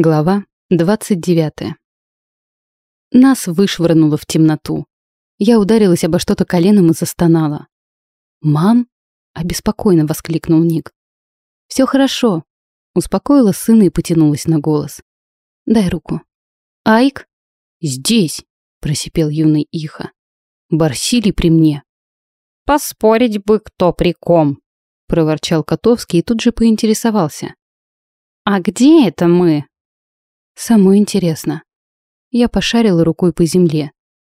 Глава 29. Нас вышвырнуло в темноту. Я ударилась обо что-то коленом и застонала. «Мам?» — обеспокоенно воскликнул Ник. «Все хорошо», — успокоила сына и потянулась на голос. «Дай руку». «Айк?» «Здесь», — просипел юный Иха. «Барсили при мне». «Поспорить бы, кто при ком», — проворчал Котовский и тут же поинтересовался. «А где это мы?» Самое интересно. Я пошарила рукой по земле.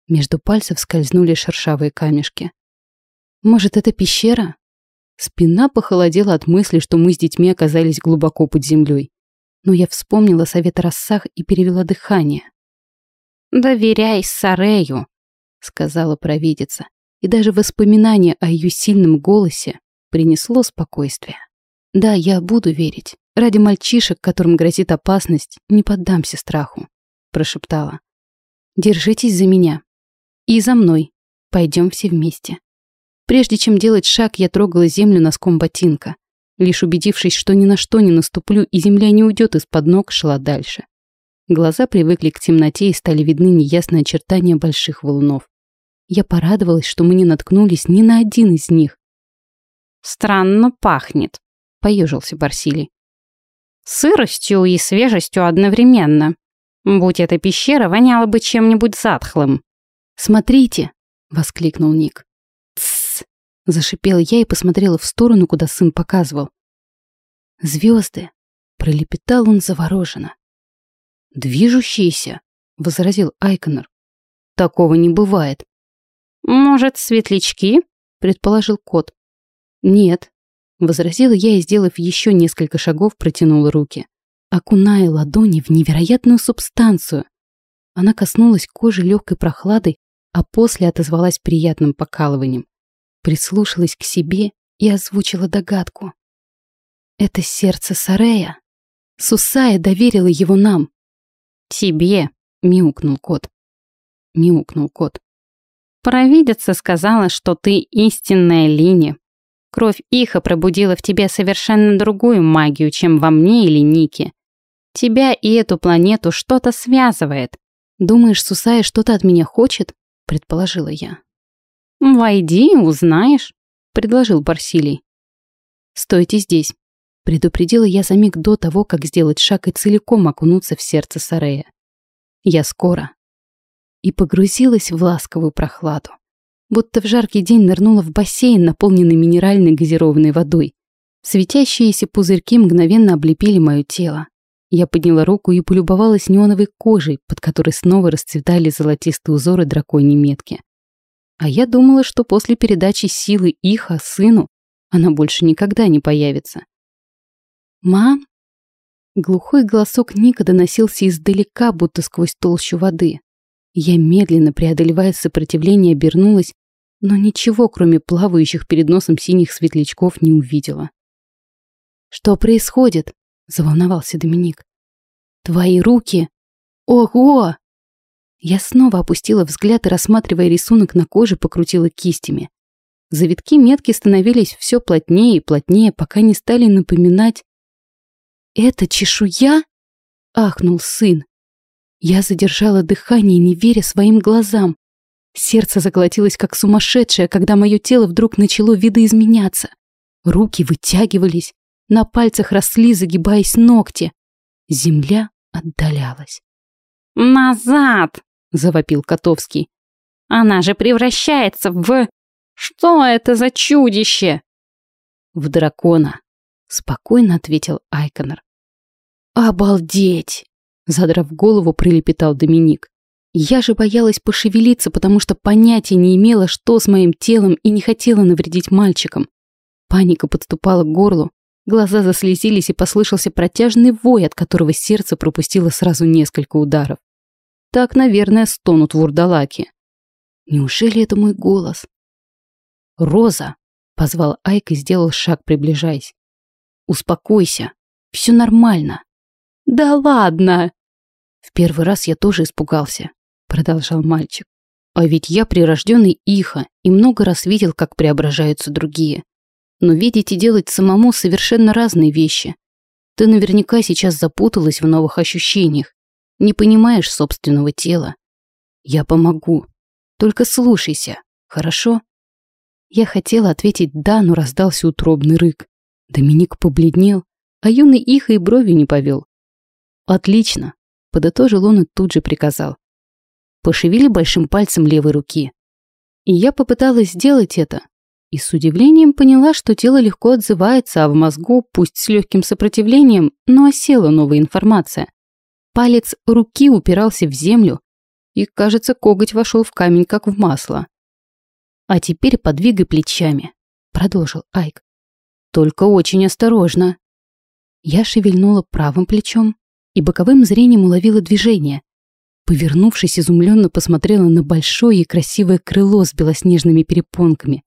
Между пальцев скользнули шершавые камешки. Может, это пещера? Спина похолодела от мысли, что мы с детьми оказались глубоко под землей. Но я вспомнила совет рассах и перевела дыхание. «Доверяй Сарею», — сказала провидица. И даже воспоминание о ее сильном голосе принесло спокойствие. Да, я буду верить. Ради мальчишек, которым грозит опасность, не поддамся страху», — прошептала. «Держитесь за меня. И за мной. Пойдем все вместе». Прежде чем делать шаг, я трогала землю носком ботинка. Лишь убедившись, что ни на что не наступлю и земля не уйдет из-под ног, шла дальше. Глаза привыкли к темноте и стали видны неясные очертания больших валунов. Я порадовалась, что мы не наткнулись ни на один из них. «Странно пахнет», — поежился Барсилий. Сыростью и свежестью одновременно. Будь это пещера, воняло бы чем-нибудь затхлым. «Смотрите!» — воскликнул Ник. «Тссс!» — зашипела я и посмотрела в сторону, куда сын показывал. «Звезды!» — пролепетал он завороженно. «Движущиеся!» — возразил Айконор. «Такого не бывает». «Может, светлячки?» — предположил кот. «Нет, Возразила я и, сделав еще несколько шагов, протянула руки, окуная ладони в невероятную субстанцию. Она коснулась кожи легкой прохладой, а после отозвалась приятным покалыванием. Прислушалась к себе и озвучила догадку. Это сердце Сарея. Сусая доверила его нам. «Тебе», — мяукнул кот. Мяукнул кот. «Провидица сказала, что ты истинная Линия. Кровь Иха пробудила в тебе совершенно другую магию, чем во мне или Нике. Тебя и эту планету что-то связывает. Думаешь, Сусая что-то от меня хочет? Предположила я. Войди узнаешь, предложил Барсилий. Стойте здесь. Предупредила я за миг до того, как сделать шаг и целиком окунуться в сердце Сарея. Я скоро. И погрузилась в ласковую прохладу будто в жаркий день нырнула в бассейн, наполненный минеральной газированной водой. Светящиеся пузырьки мгновенно облепили мое тело. Я подняла руку и полюбовалась неоновой кожей, под которой снова расцветали золотистые узоры драконьей метки. А я думала, что после передачи силы Иха сыну она больше никогда не появится. «Мам?» Глухой голосок Ника доносился издалека, будто сквозь толщу воды. Я медленно, преодолевая сопротивление, обернулась но ничего, кроме плавающих перед носом синих светлячков, не увидела. «Что происходит?» — заволновался Доминик. «Твои руки! Ого!» Я снова опустила взгляд и, рассматривая рисунок на коже, покрутила кистями. Завитки метки становились все плотнее и плотнее, пока не стали напоминать... «Это чешуя?» — ахнул сын. Я задержала дыхание, не веря своим глазам. Сердце заколотилось как сумасшедшее, когда мое тело вдруг начало видоизменяться. Руки вытягивались, на пальцах росли, загибаясь ногти. Земля отдалялась. «Назад!» — завопил Котовский. «Она же превращается в... Что это за чудище?» «В дракона», — спокойно ответил Айконор. «Обалдеть!» — задрав голову, прилепетал Доминик. Я же боялась пошевелиться, потому что понятия не имела, что с моим телом и не хотела навредить мальчикам. Паника подступала к горлу, глаза заслезились и послышался протяжный вой, от которого сердце пропустило сразу несколько ударов. Так, наверное, стонут вурдалаки. Неужели это мой голос? «Роза!» — позвал Айк и сделал шаг, приближаясь. «Успокойся, все нормально». «Да ладно!» В первый раз я тоже испугался продолжал мальчик. А ведь я прирожденный Иха и много раз видел, как преображаются другие. Но видеть и делать самому совершенно разные вещи. Ты наверняка сейчас запуталась в новых ощущениях, не понимаешь собственного тела. Я помогу. Только слушайся, хорошо?» Я хотела ответить «да», но раздался утробный рык. Доминик побледнел, а юный Иха и брови не повел. «Отлично», — подытожил он и тут же приказал. «Пошевели большим пальцем левой руки». И я попыталась сделать это, и с удивлением поняла, что тело легко отзывается, а в мозгу, пусть с легким сопротивлением, но осела новая информация. Палец руки упирался в землю, и, кажется, коготь вошел в камень, как в масло. «А теперь подвигай плечами», — продолжил Айк. «Только очень осторожно». Я шевельнула правым плечом и боковым зрением уловила движение. Повернувшись, изумленно посмотрела на большое и красивое крыло с белоснежными перепонками.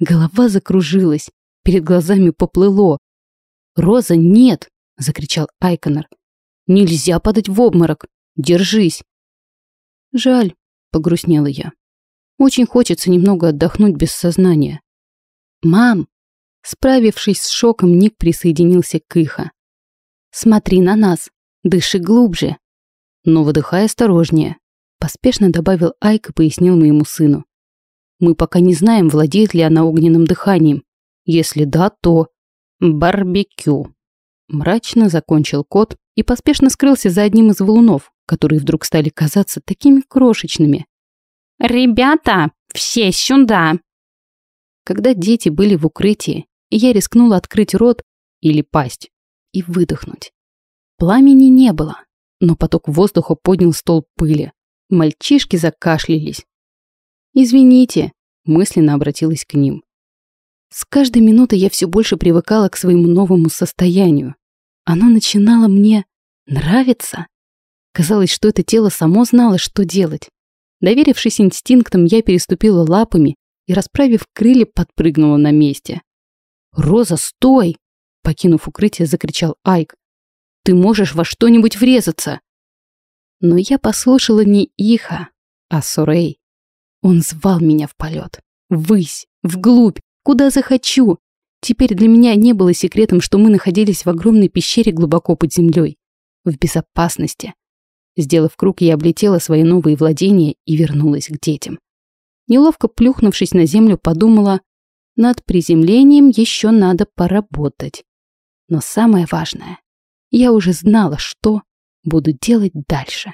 Голова закружилась, перед глазами поплыло. «Роза, нет!» — закричал Айконор. «Нельзя падать в обморок! Держись!» «Жаль», — погрустнела я. Очень хочется немного отдохнуть без сознания. «Мам!» Справившись с шоком, Ник присоединился к Иха. «Смотри на нас, дыши глубже». Но выдыхай осторожнее, поспешно добавил Айк и пояснил моему сыну. Мы пока не знаем, владеет ли она огненным дыханием. Если да, то... Барбекю. Мрачно закончил кот и поспешно скрылся за одним из валунов, которые вдруг стали казаться такими крошечными. «Ребята, все сюда!» Когда дети были в укрытии, я рискнула открыть рот или пасть и выдохнуть. Пламени не было, но поток воздуха поднял стол пыли. Мальчишки закашлялись. «Извините», — мысленно обратилась к ним. С каждой минутой я все больше привыкала к своему новому состоянию. Оно начинало мне нравиться. Казалось, что это тело само знало, что делать. Доверившись инстинктам, я переступила лапами и, расправив крылья, подпрыгнула на месте. «Роза, стой!» Покинув укрытие, закричал Айк. «Ты можешь во что-нибудь врезаться!» Но я послушала не Иха, а Сурей. Он звал меня в полет. Ввысь, вглубь, куда захочу. Теперь для меня не было секретом, что мы находились в огромной пещере глубоко под землей. В безопасности. Сделав круг, я облетела свои новые владения и вернулась к детям. Неловко плюхнувшись на землю, подумала, над приземлением еще надо поработать. Но самое важное, я уже знала, что буду делать дальше.